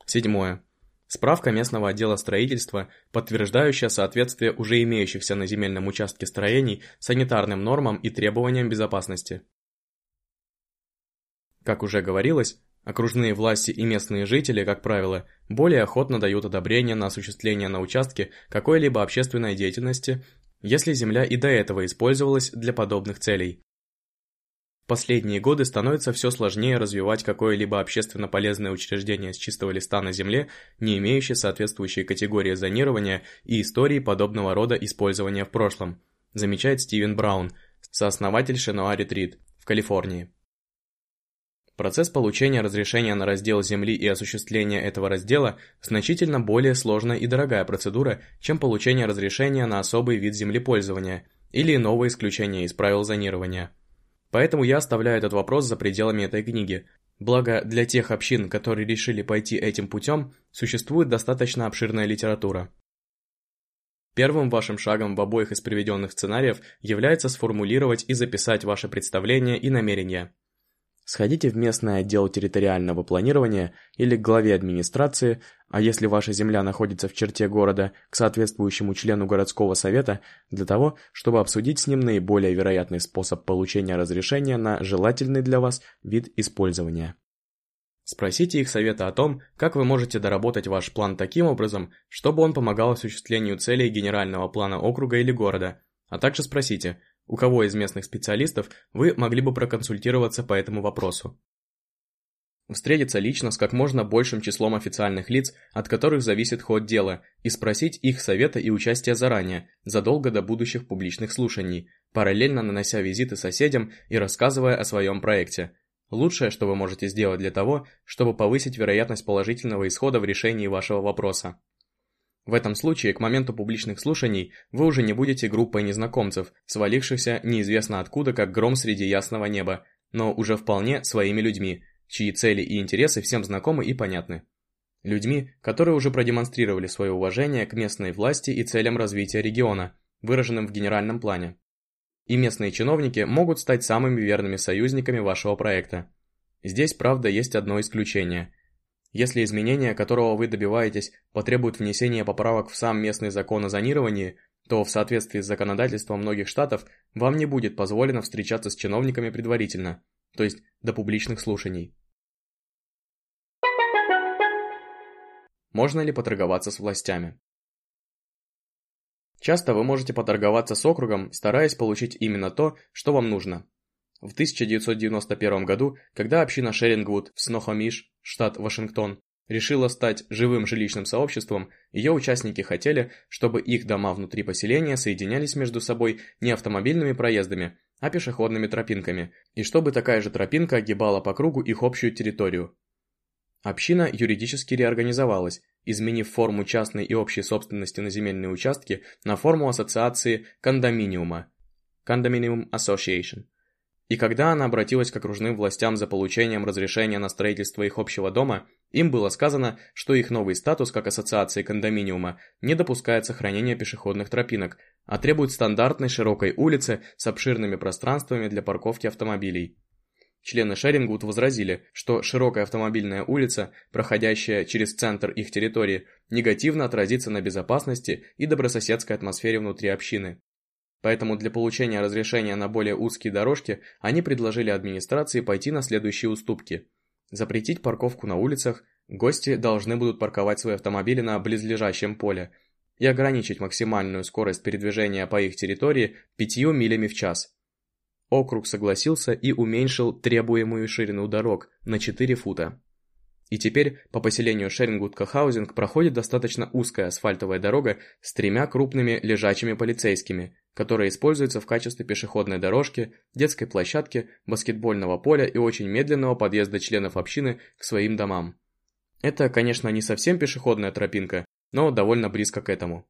A: Седьмое. Справка местного отдела строительства, подтверждающая соответствие уже имеющихся на земельном участке строений санитарным нормам и требованиям безопасности. Как уже говорилось, Окружные власти и местные жители, как правило, более охотно дают одобрение на осуществление на участке какой-либо общественной деятельности, если земля и до этого использовалась для подобных целей. Последние годы становится все сложнее развивать какое-либо общественно полезное учреждение с чистого листа на земле, не имеющее соответствующей категории зонирования и истории подобного рода использования в прошлом, замечает Стивен Браун, сооснователь Шенуа Ретрит в Калифорнии. Процесс получения разрешения на раздел земли и осуществление этого раздела значительно более сложная и дорогая процедура, чем получение разрешения на особый вид землепользования или иного исключения из правил зонирования. Поэтому я оставляю этот вопрос за пределами этой книги. Благо, для тех общин, которые решили пойти этим путем, существует достаточно обширная литература. Первым вашим шагом в обоих из приведенных сценариев является сформулировать и записать ваши представления и намерения. Сходите в местный отдел территориального планирования или к главе администрации, а если ваша земля находится в черте города, к соответствующему члену городского совета, для того, чтобы обсудить с ним наиболее вероятный способ получения разрешения на желательный для вас вид использования. Спросите их совета о том, как вы можете доработать ваш план таким образом, чтобы он помогал осуществлению целей генерального плана округа или города, а также спросите, у кого из местных специалистов вы могли бы проконсультироваться по этому вопросу. Встретиться лично с как можно большим числом официальных лиц, от которых зависит ход дела, и спросить их совета и участия заранее, задолго до будущих публичных слушаний, параллельно нанося визиты соседям и рассказывая о своем проекте. Лучшее, что вы можете сделать для того, чтобы повысить вероятность положительного исхода в решении вашего вопроса. В этом случае, к моменту публичных слушаний, вы уже не будете группой незнакомцев, свалившихся неизвестно откуда, как гром среди ясного неба, но уже вполне своими людьми, чьи цели и интересы всем знакомы и понятны. Людьми, которые уже продемонстрировали свое уважение к местной власти и целям развития региона, выраженным в генеральном плане. И местные чиновники могут стать самыми верными союзниками вашего проекта. Здесь, правда, есть одно исключение – если изменения, которого вы добиваетесь, потребуют внесения поправок в сам местный закон о зонировании, то в соответствии с законодательством многих штатов вам не будет позволено встречаться с чиновниками предварительно, то есть до публичных слушаний. Можно ли поторговаться с властями? Часто вы можете поторговаться с округом, стараясь получить именно то, что вам нужно. В 1991 году, когда община Шерингвуд в Снохомиш, штат Вашингтон, решила стать живым жилищным сообществом, ее участники хотели, чтобы их дома внутри поселения соединялись между собой не автомобильными проездами, а пешеходными тропинками, и чтобы такая же тропинка огибала по кругу их общую территорию. Община юридически реорганизовалась, изменив форму частной и общей собственности на земельные участки на форму ассоциации кондоминиума – Condominium Association – и когда она обратилась к окружным властям за получением разрешения на строительство их общего дома, им было сказано, что их новый статус как ассоциации кондоминиума не допускает сохранения пешеходных тропинок, а требует стандартной широкой улицы с обширными пространствами для парковки автомобилей. Члены Шерингвуд возразили, что широкая автомобильная улица, проходящая через центр их территории, негативно отразится на безопасности и добрососедской атмосфере внутри общины. Поэтому для получения разрешения на более узкие дорожки они предложили администрации пойти на следующие уступки. Запретить парковку на улицах, гости должны будут парковать свои автомобили на близлежащем поле и ограничить максимальную скорость передвижения по их территории 5 милями в час. Округ согласился и уменьшил требуемую ширину дорог на 4 фута. И теперь по поселению Шерингутка-Хаузинг проходит достаточно узкая асфальтовая дорога с тремя крупными лежачими полицейскими, которая используется в качестве пешеходной дорожки, детской площадки, баскетбольного поля и очень медленного подъезда членов общины к своим домам. Это, конечно, не совсем пешеходная тропинка, но довольно близко к этому.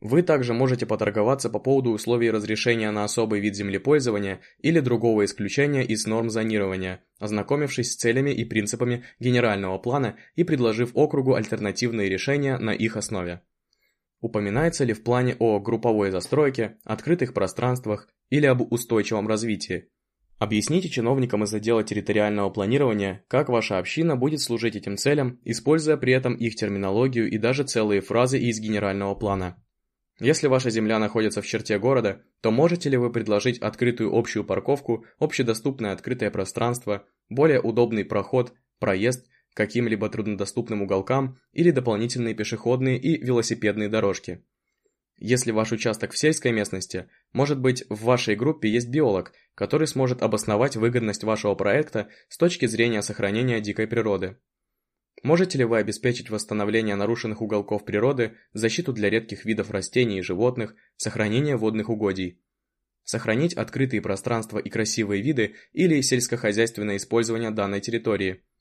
A: Вы также можете поторговаться по поводу условий разрешения на особый вид землепользования или другого исключения из норм зонирования, ознакомившись с целями и принципами генерального плана и предложив округу альтернативные решения на их основе. Упоминается ли в плане о групповой застройке, открытых пространствах или об устойчивом развитии? Объясните чиновникам из отдела территориального планирования, как ваша община будет служить этим целям, используя при этом их терминологию и даже целые фразы из генерального плана. Если ваша земля находится в черте города, то можете ли вы предложить открытую общую парковку, общедоступное открытое пространство, более удобный проход, проезд каким-либо труднодоступным уголкам или дополнительные пешеходные и велосипедные дорожки. Если ваш участок в сельской местности, может быть в вашей группе есть биолог, который сможет обосновать выгодность вашего проекта с точки зрения сохранения дикой природы. Можете ли вы обеспечить восстановление нарушенных уголков природы, защиту для редких видов растений и животных, сохранение водных угодий? Сохранить открытые пространства и красивые виды или сельскохозяйственное использование данной территории –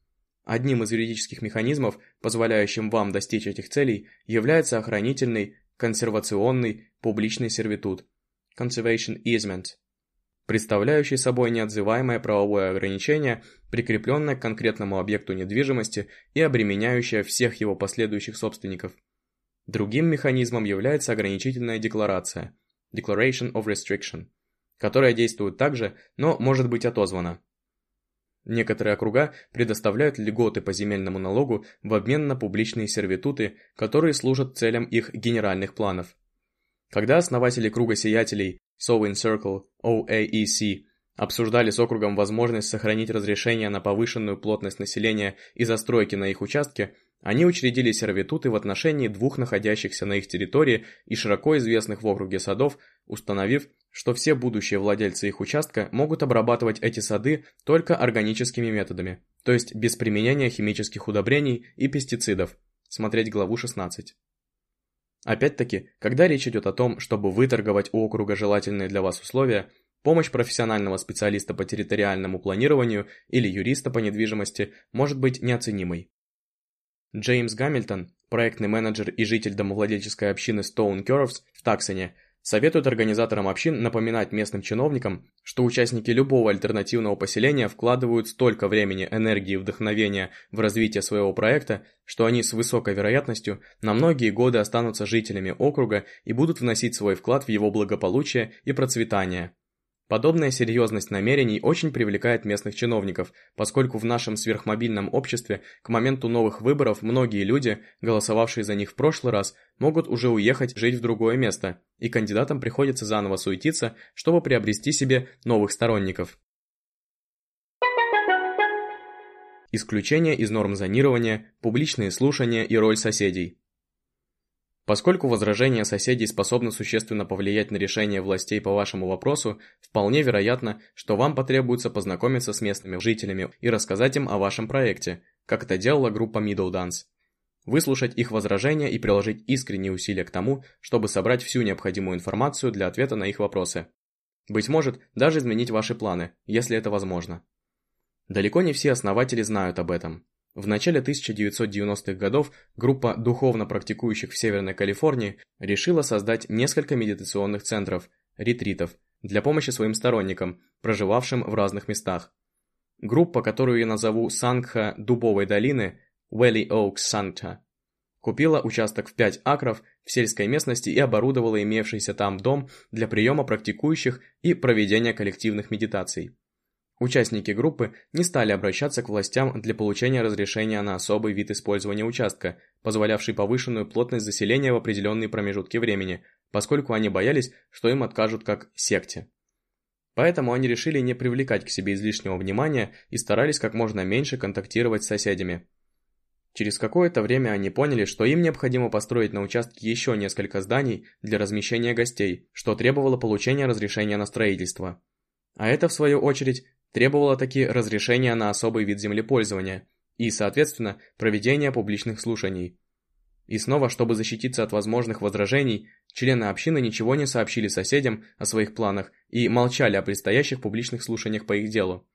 A: Одним из юридических механизмов, позволяющим вам достичь этих целей, является охранительный, консервационный, публичный сервитут Conservation Easement, представляющий собой неотзываемое правовое ограничение, прикрепленное к конкретному объекту недвижимости и обременяющее всех его последующих собственников. Другим механизмом является ограничительная декларация Declaration of Restriction, которая действует также, но может быть отозвана. Некоторые округа предоставляют льготы по земельному налогу в обмен на публичные сервитуты, которые служат целям их генеральных планов. Когда основатели круга сиятелей Sowing Circle, OAEC, обсуждали с округом возможность сохранить разрешение на повышенную плотность населения и застройки на их участке, они учредили сервитуты в отношении двух находящихся на их территории и широко известных в округе садов, установив, что все будущие владельцы их участка могут обрабатывать эти сады только органическими методами, то есть без применения химических удобрений и пестицидов. Смотреть главу 16. Опять-таки, когда речь идет о том, чтобы выторговать у округа желательные для вас условия, помощь профессионального специалиста по территориальному планированию или юриста по недвижимости может быть неоценимой. Джеймс Гамильтон, проектный менеджер и житель домовладельческой общины Stone Curves в Таксоне, советует организаторам общин напоминать местным чиновникам, что участники любого альтернативного поселения вкладывают столько времени, энергии и вдохновения в развитие своего проекта, что они с высокой вероятностью на многие годы останутся жителями округа и будут вносить свой вклад в его благополучие и процветание. Подобная серьезность намерений очень привлекает местных чиновников, поскольку в нашем сверхмобильном обществе к моменту новых выборов многие люди, голосовавшие за них в прошлый раз, могут уже уехать жить в другое место, и кандидатам приходится заново суетиться, чтобы приобрести себе новых сторонников. Исключение из норм зонирования, публичные слушания и роль соседей. Поскольку возражения соседей способны существенно повлиять на решение властей по вашему вопросу, вполне вероятно, что вам потребуется познакомиться с местными жителями и рассказать им о вашем проекте, как это делала группа Middle Dance. Выслушать их возражения и приложить искренние усилия к тому, чтобы собрать всю необходимую информацию для ответа на их вопросы. Быть может, даже изменить ваши планы, если это возможно. Далеко не все основатели знают об этом. В начале 1990-х годов группа духовно практикующих в Северной Калифорнии решила создать несколько медитационных центров, ретритов, для помощи своим сторонникам, проживавшим в разных местах. Группа, которую я назову Сангха Дубовой долины, Valley Oaks Sancta, купила участок в 5 акров в сельской местности и оборудовала имевшийся там дом для приема практикующих и проведения коллективных медитаций. Участники группы не стали обращаться к властям для получения разрешения на особый вид использования участка, позволявший повышенную плотность заселения в определенные промежутки времени, поскольку они боялись, что им откажут как секте. Поэтому они решили не привлекать к себе излишнего внимания и старались как можно меньше контактировать с соседями. Через какое-то время они поняли, что им необходимо построить на участке еще несколько зданий для размещения гостей, что требовало получения разрешения на строительство. А это, в свою очередь, требовало таки разрешения на особый вид землепользования и, соответственно, проведения публичных слушаний. И снова, чтобы защититься от возможных возражений, члены общины ничего не сообщили соседям о своих планах и молчали о предстоящих публичных слушаниях по их делу.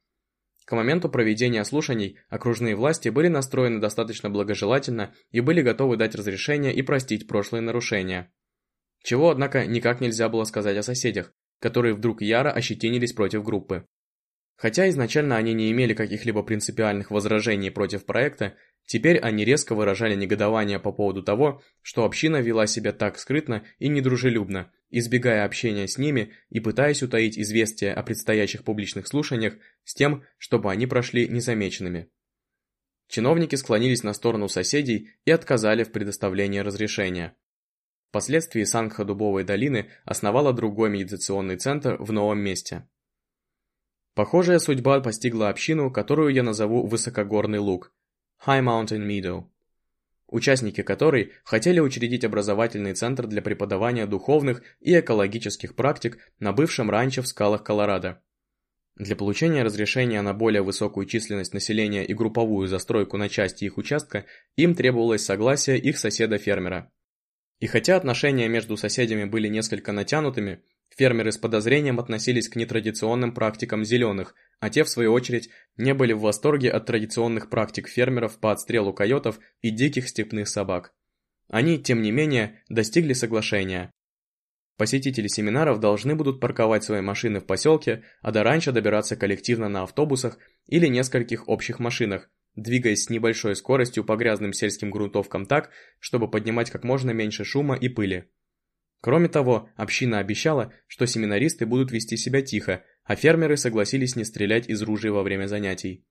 A: К моменту проведения слушаний окружные власти были настроены достаточно благожелательно и были готовы дать разрешение и простить прошлые нарушения. Чего, однако, никак нельзя было сказать о соседях, которые вдруг яро ощетинились против группы. Хотя изначально они не имели каких-либо принципиальных возражений против проекта, теперь они резко выражали негодование по поводу того, что община вела себя так скрытно и недружелюбно, избегая общения с ними и пытаясь утаить известия о предстоящих публичных слушаниях с тем, чтобы они прошли незамеченными. Чиновники склонились на сторону соседей и отказали в предоставлении разрешения. Впоследствии Сангха Дубовой долины основала другой медитационный центр в новом месте. Похожая судьба постигла общину, которую я назову Высокогорный луг – High Mountain Meadow, участники которой хотели учредить образовательный центр для преподавания духовных и экологических практик на бывшем ранчо в скалах Колорадо. Для получения разрешения на более высокую численность населения и групповую застройку на части их участка им требовалось согласие их соседа-фермера. И хотя отношения между соседями были несколько натянутыми, Фермеры с подозрением относились к нетрадиционным практикам зеленых, а те, в свою очередь, не были в восторге от традиционных практик фермеров по отстрелу койотов и диких степных собак. Они, тем не менее, достигли соглашения. Посетители семинаров должны будут парковать свои машины в поселке, а до раньше добираться коллективно на автобусах или нескольких общих машинах, двигаясь с небольшой скоростью по грязным сельским грунтовкам так, чтобы поднимать как можно меньше шума и пыли. Кроме того, община обещала, что семинаристы будут вести себя тихо, а фермеры согласились не стрелять из ружей во время занятий.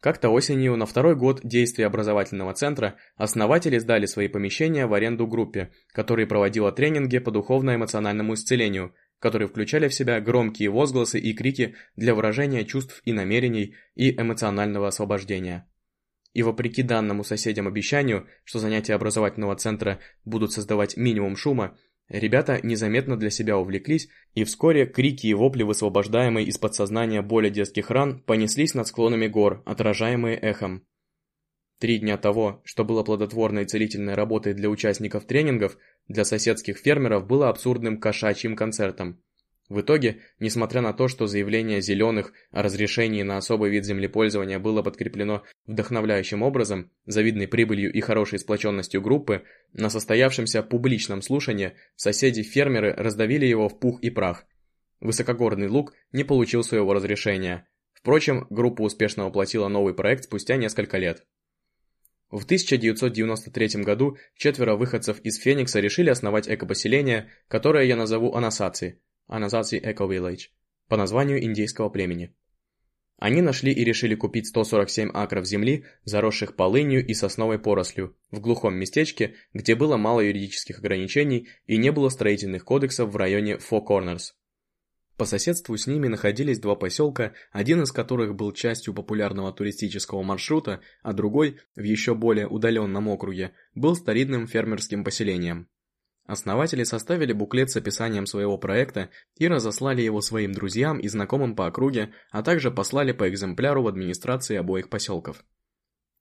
A: Как-то осенью, на второй год действия образовательного центра, основатели сдали свои помещения в аренду группе, которая проводила тренинги по духовно-эмоциональному исцелению, которые включали в себя громкие возгласы и крики для выражения чувств и намерений и эмоционального освобождения. И вопреки данному соседям обещанию, что занятия образовательного центра будут создавать минимум шума, Ребята незаметно для себя увлеклись, и вскоре крики и вопли, высвобождаемые из подсознания боли детских ран, понеслись над склонами гор, отражаемые эхом. Три дня того, что было плодотворной целительной работой для участников тренингов, для соседских фермеров было абсурдным кошачьим концертом. В итоге, несмотря на то, что заявление «зеленых» о разрешении на особый вид землепользования было подкреплено вдохновляющим образом, завидной прибылью и хорошей сплоченностью группы, на состоявшемся публичном слушании соседи-фермеры раздавили его в пух и прах. Высокогорный луг не получил своего разрешения. Впрочем, группа успешно воплотила новый проект спустя несколько лет. В 1993 году четверо выходцев из Феникса решили основать экопоселение, которое я назову Анасаци – Аназаци Eco Village, по названию индейского племени. Они нашли и решили купить 147 акров земли, заросших полынью и сосновой порослью, в глухом местечке, где было мало юридических ограничений и не было строительных кодексов в районе Four Corners. По соседству с ними находились два поселка, один из которых был частью популярного туристического маршрута, а другой, в еще более удаленном округе, был старинным фермерским поселением. Основатели составили буклет с описанием своего проекта и разослали его своим друзьям и знакомым по округе, а также послали по экземпляру в администрации обоих поселков.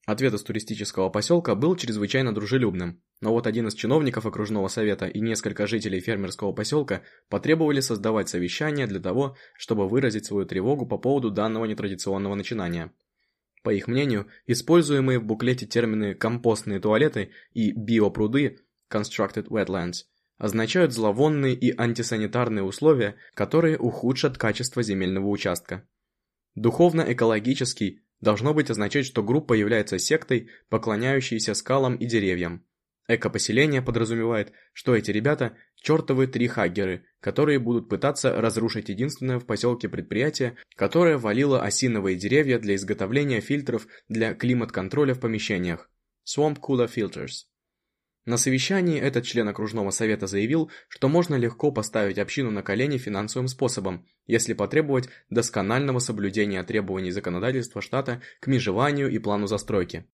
A: Ответ из туристического поселка был чрезвычайно дружелюбным, но вот один из чиновников окружного совета и несколько жителей фермерского поселка потребовали создавать совещание для того, чтобы выразить свою тревогу по поводу данного нетрадиционного начинания. По их мнению, используемые в буклете термины «компостные туалеты» и «биопруды» constructed wetlands, означают зловонные и антисанитарные условия, которые ухудшат качество земельного участка. Духовно-экологический должно быть означать, что группа является сектой, поклоняющейся скалам и деревьям. Экопоселение подразумевает, что эти ребята – чертовы трихаггеры, которые будут пытаться разрушить единственное в поселке предприятие, которое валило осиновые деревья для изготовления фильтров для климат-контроля в помещениях – Swamp Cooler Filters. На совещании этот член окружного совета заявил, что можно легко поставить общину на колени финансовым способом, если потребовать досконального соблюдения требований законодательства штата к межеванию и плану застройки.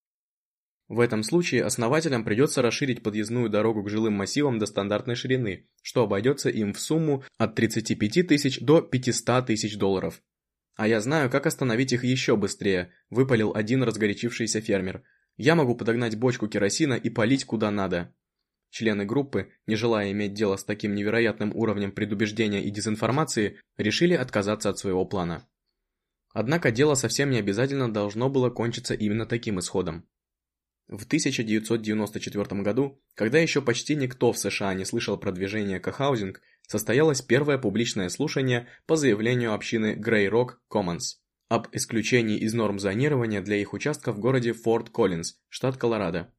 A: В этом случае основателям придется расширить подъездную дорогу к жилым массивам до стандартной ширины, что обойдется им в сумму от 35 тысяч до 500 тысяч долларов. «А я знаю, как остановить их еще быстрее», – выпалил один разгорячившийся фермер – я могу подогнать бочку керосина и полить куда надо. Члены группы, не желая иметь дело с таким невероятным уровнем предубеждения и дезинформации, решили отказаться от своего плана. Однако дело совсем не обязательно должно было кончиться именно таким исходом. В 1994 году, когда еще почти никто в США не слышал про движение кохаузинг, состоялось первое публичное слушание по заявлению общины Grey Rock Commons об исключении из норм зонирования для их участков в городе Форт Коллинз, штат Колорадо.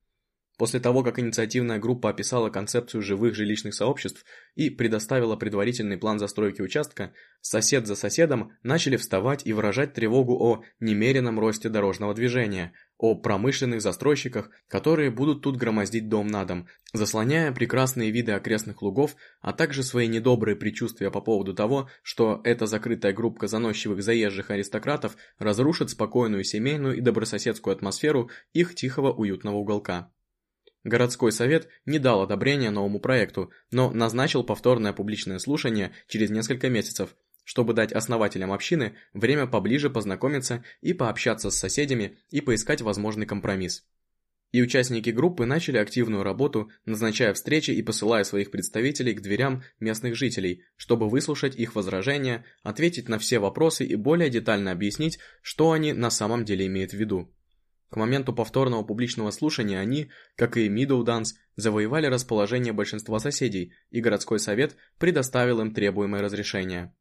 A: После того, как инициативная группа описала концепцию живых жилищных сообществ и предоставила предварительный план застройки участка, сосед за соседом начали вставать и выражать тревогу о немеренном росте дорожного движения, о промышленных застройщиках, которые будут тут громоздить дом на дом, заслоняя прекрасные виды окрестных лугов, а также свои недобрые предчувствия по поводу того, что эта закрытая группа заносчивых заезжих аристократов разрушит спокойную семейную и добрососедскую атмосферу их тихого уютного уголка. Городской совет не дал одобрения новому проекту, но назначил повторное публичное слушание через несколько месяцев, чтобы дать основателям общины время поближе познакомиться и пообщаться с соседями и поискать возможный компромисс. И участники группы начали активную работу, назначая встречи и посылая своих представителей к дверям местных жителей, чтобы выслушать их возражения, ответить на все вопросы и более детально объяснить, что они на самом деле имеют в виду. К моменту повторного публичного слушания они, как и Мидоуданс, завоевали расположение большинства соседей, и городской совет предоставил им требуемое разрешение.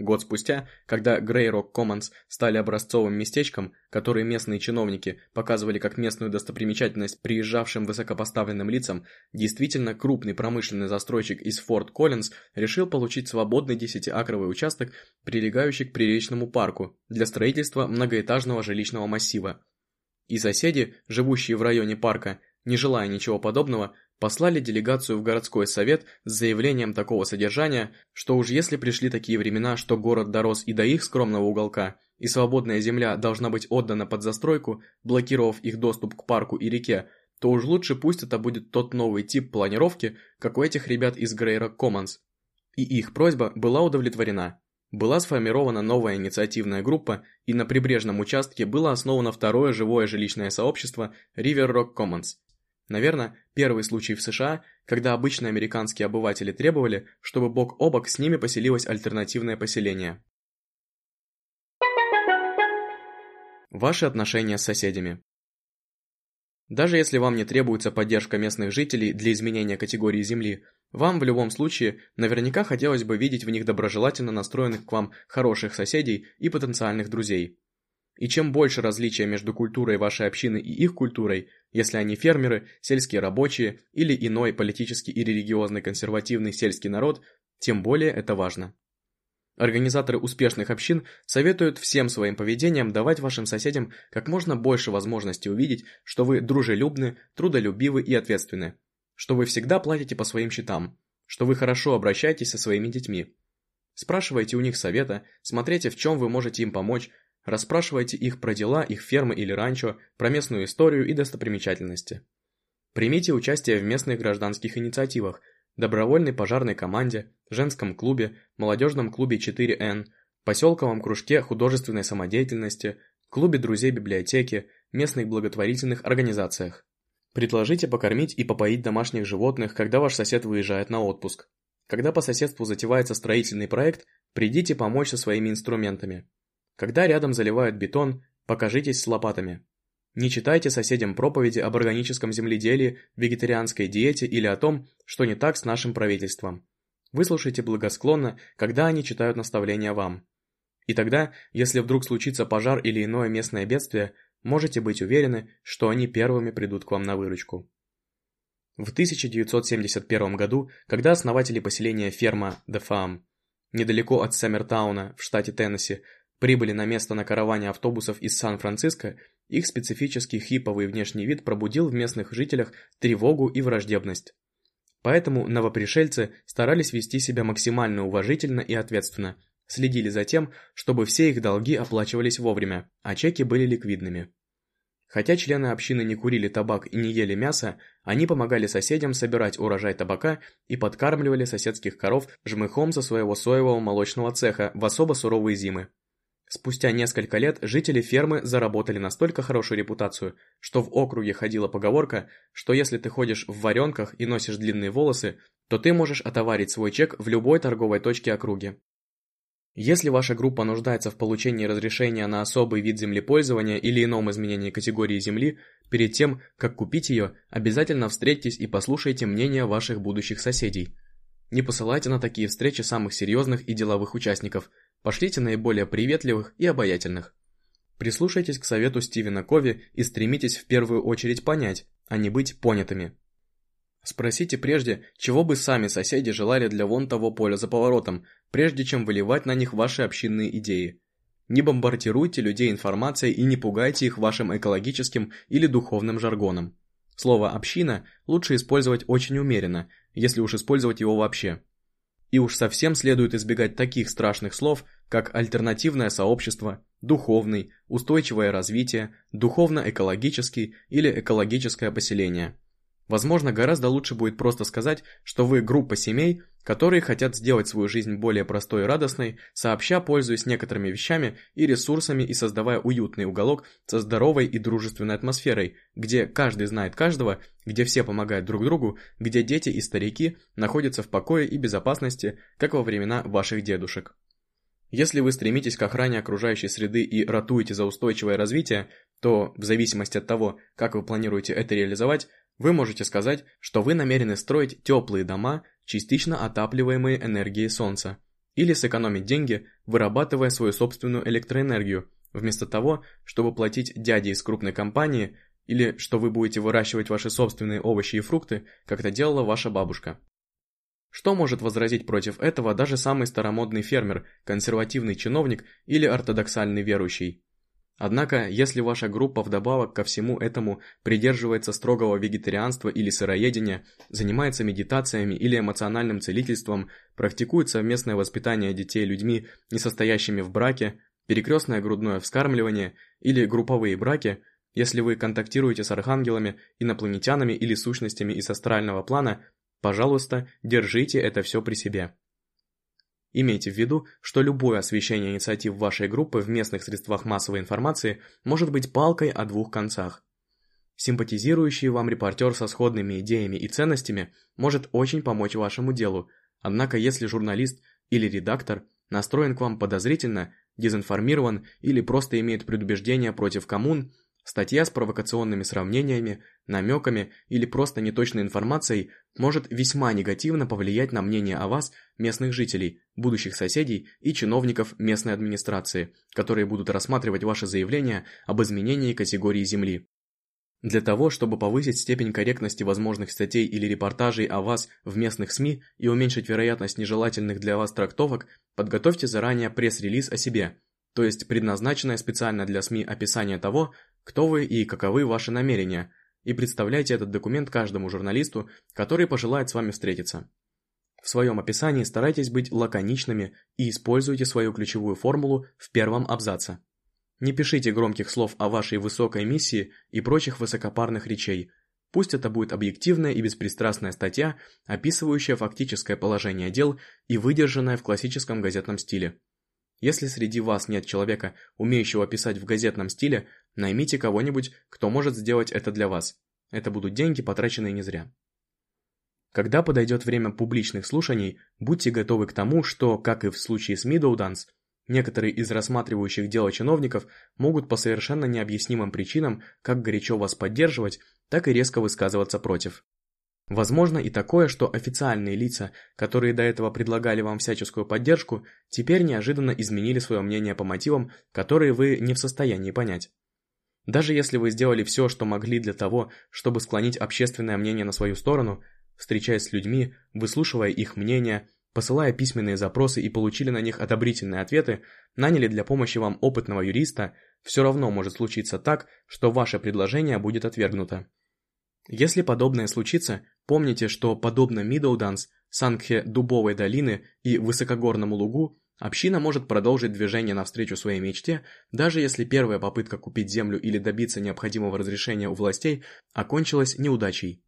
A: Год спустя, когда Rock Commons стали образцовым местечком, который местные чиновники показывали как местную достопримечательность приезжавшим высокопоставленным лицам, действительно крупный промышленный застройщик из Форт Коллинз решил получить свободный 10-акровый участок, прилегающий к приречному парку, для строительства многоэтажного жилищного массива. И соседи, живущие в районе парка, не желая ничего подобного, послали делегацию в городской совет с заявлением такого содержания, что уж если пришли такие времена, что город дорос и до их скромного уголка, и свободная земля должна быть отдана под застройку, блокировав их доступ к парку и реке, то уж лучше пусть это будет тот новый тип планировки, как у этих ребят из Грейра Commons. И их просьба была удовлетворена. Была сформирована новая инициативная группа, и на прибрежном участке было основано второе живое жилищное сообщество River Rock Commons – Наверное, первый случай в США, когда обычные американские обыватели требовали, чтобы бок о бок с ними поселилось альтернативное поселение. Ваши отношения с соседями. Даже если вам не требуется поддержка местных жителей для изменения категории земли, вам в любом случае наверняка хотелось бы видеть в них доброжелательно настроенных к вам хороших соседей и потенциальных друзей. И чем больше различия между культурой вашей общины и их культурой, если они фермеры, сельские рабочие или иной политический и религиозный консервативный сельский народ, тем более это важно. Организаторы успешных общин советуют всем своим поведением давать вашим соседям как можно больше возможностей увидеть, что вы дружелюбны, трудолюбивы и ответственны, что вы всегда платите по своим счетам, что вы хорошо обращаетесь со своими детьми. Спрашивайте у них совета, смотрите, в чем вы можете им помочь, Расспрашивайте их про дела, их фермы или ранчо, про местную историю и достопримечательности. Примите участие в местных гражданских инициативах, добровольной пожарной команде, женском клубе, молодежном клубе 4Н, поселковом кружке художественной самодеятельности, клубе друзей библиотеки, местных благотворительных организациях. Предложите покормить и попоить домашних животных, когда ваш сосед выезжает на отпуск. Когда по соседству затевается строительный проект, придите помочь со своими инструментами. Когда рядом заливают бетон, покажитесь с лопатами. Не читайте соседям проповеди об органическом земледелии, вегетарианской диете или о том, что не так с нашим правительством. Выслушайте благосклонно, когда они читают наставления вам. И тогда, если вдруг случится пожар или иное местное бедствие, можете быть уверены, что они первыми придут к вам на выручку. В 1971 году, когда основатели поселения ферма The Farm, недалеко от Сэммертауна в штате Теннесси, прибыли на место на караване автобусов из Сан-Франциско, их специфический хиповый внешний вид пробудил в местных жителях тревогу и враждебность. Поэтому новопришельцы старались вести себя максимально уважительно и ответственно, следили за тем, чтобы все их долги оплачивались вовремя, а чеки были ликвидными. Хотя члены общины не курили табак и не ели мясо, они помогали соседям собирать урожай табака и подкармливали соседских коров жмыхом со своего соевого молочного цеха в особо суровые зимы. Спустя несколько лет жители фермы заработали настолько хорошую репутацию, что в округе ходила поговорка, что если ты ходишь в варенках и носишь длинные волосы, то ты можешь отоварить свой чек в любой торговой точке округи. Если ваша группа нуждается в получении разрешения на особый вид землепользования или ином изменении категории земли, перед тем, как купить ее, обязательно встретитесь и послушайте мнение ваших будущих соседей. Не посылайте на такие встречи самых серьезных и деловых участников – Пошлите наиболее приветливых и обаятельных. Прислушайтесь к совету Стивена Кови и стремитесь в первую очередь понять, а не быть понятыми. Спросите прежде, чего бы сами соседи желали для вон того поля за поворотом, прежде чем выливать на них ваши общинные идеи. Не бомбардируйте людей информацией и не пугайте их вашим экологическим или духовным жаргоном. Слово «община» лучше использовать очень умеренно, если уж использовать его вообще. И уж совсем следует избегать таких страшных слов, как альтернативное сообщество, духовный, устойчивое развитие, духовно-экологический или экологическое поселение. Возможно, гораздо лучше будет просто сказать, что вы группа семей, которые хотят сделать свою жизнь более простой и радостной, сообща пользуясь некоторыми вещами и ресурсами и создавая уютный уголок со здоровой и дружественной атмосферой, где каждый знает каждого, где все помогают друг другу, где дети и старики находятся в покое и безопасности, как во времена ваших дедушек. Если вы стремитесь к охране окружающей среды и ратуете за устойчивое развитие, то, в зависимости от того, как вы планируете это реализовать, вы можете сказать, что вы намерены строить теплые дома, частично отапливаемые энергией солнца, Или сэкономить деньги, вырабатывая свою собственную электроэнергию, вместо того, чтобы платить дяде из крупной компании или что вы будете выращивать ваши собственные овощи и фрукты, как это делала ваша бабушка. Что может возразить против этого даже самый старомодный фермер, консервативный чиновник или ортодоксальный верующий? Однако, если ваша группа вдобавок ко всему этому придерживается строгого вегетарианства или сыроедения, занимается медитациями или эмоциональным целительством, практикует совместное воспитание детей людьми, не состоящими в браке, перекрестное грудное вскармливание или групповые браки, если вы контактируете с архангелами, инопланетянами или сущностями из астрального плана, пожалуйста, держите это все при себе. Имейте в виду, что любое освещение инициатив вашей группы в местных средствах массовой информации может быть палкой о двух концах. Симпатизирующий вам репортер со сходными идеями и ценностями может очень помочь вашему делу, однако если журналист или редактор настроен к вам подозрительно, дезинформирован или просто имеет предубеждения против коммун, Статья с провокационными сравнениями, намеками или просто неточной информацией может весьма негативно повлиять на мнение о вас местных жителей, будущих соседей и чиновников местной администрации, которые будут рассматривать ваше заявление об изменении категории земли. Для того, чтобы повысить степень корректности возможных статей или репортажей о вас в местных СМИ и уменьшить вероятность нежелательных для вас трактовок, подготовьте заранее пресс-релиз о себе, то есть предназначенное специально для СМИ описание того, кто вы и каковы ваши намерения, и представляйте этот документ каждому журналисту, который пожелает с вами встретиться. В своем описании старайтесь быть лаконичными и используйте свою ключевую формулу в первом абзаце. Не пишите громких слов о вашей высокой миссии и прочих высокопарных речей. Пусть это будет объективная и беспристрастная статья, описывающая фактическое положение дел и выдержанная в классическом газетном стиле. Если среди вас нет человека, умеющего писать в газетном стиле, наймите кого-нибудь, кто может сделать это для вас. Это будут деньги, потраченные не зря. Когда подойдет время публичных слушаний, будьте готовы к тому, что, как и в случае с Мидоуданс, некоторые из рассматривающих дело чиновников могут по совершенно необъяснимым причинам как горячо вас поддерживать, так и резко высказываться против. Возможно и такое, что официальные лица, которые до этого предлагали вам всяческую поддержку, теперь неожиданно изменили свое мнение по мотивам, которые вы не в состоянии понять. Даже если вы сделали все, что могли для того, чтобы склонить общественное мнение на свою сторону, встречаясь с людьми, выслушивая их мнение, посылая письменные запросы и получили на них одобрительные ответы, наняли для помощи вам опытного юриста, все равно может случиться так, что ваше предложение будет отвергнуто. Если подобное случится, помните, что подобно Мидоуданс, Сангхе Дубовой долины и Высокогорному лугу, община может продолжить движение навстречу своей мечте, даже если первая попытка купить землю или добиться необходимого разрешения у властей окончилась неудачей.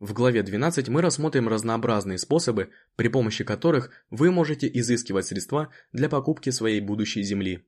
A: В главе 12 мы рассмотрим разнообразные способы, при помощи которых вы можете изыскивать средства для покупки своей будущей земли.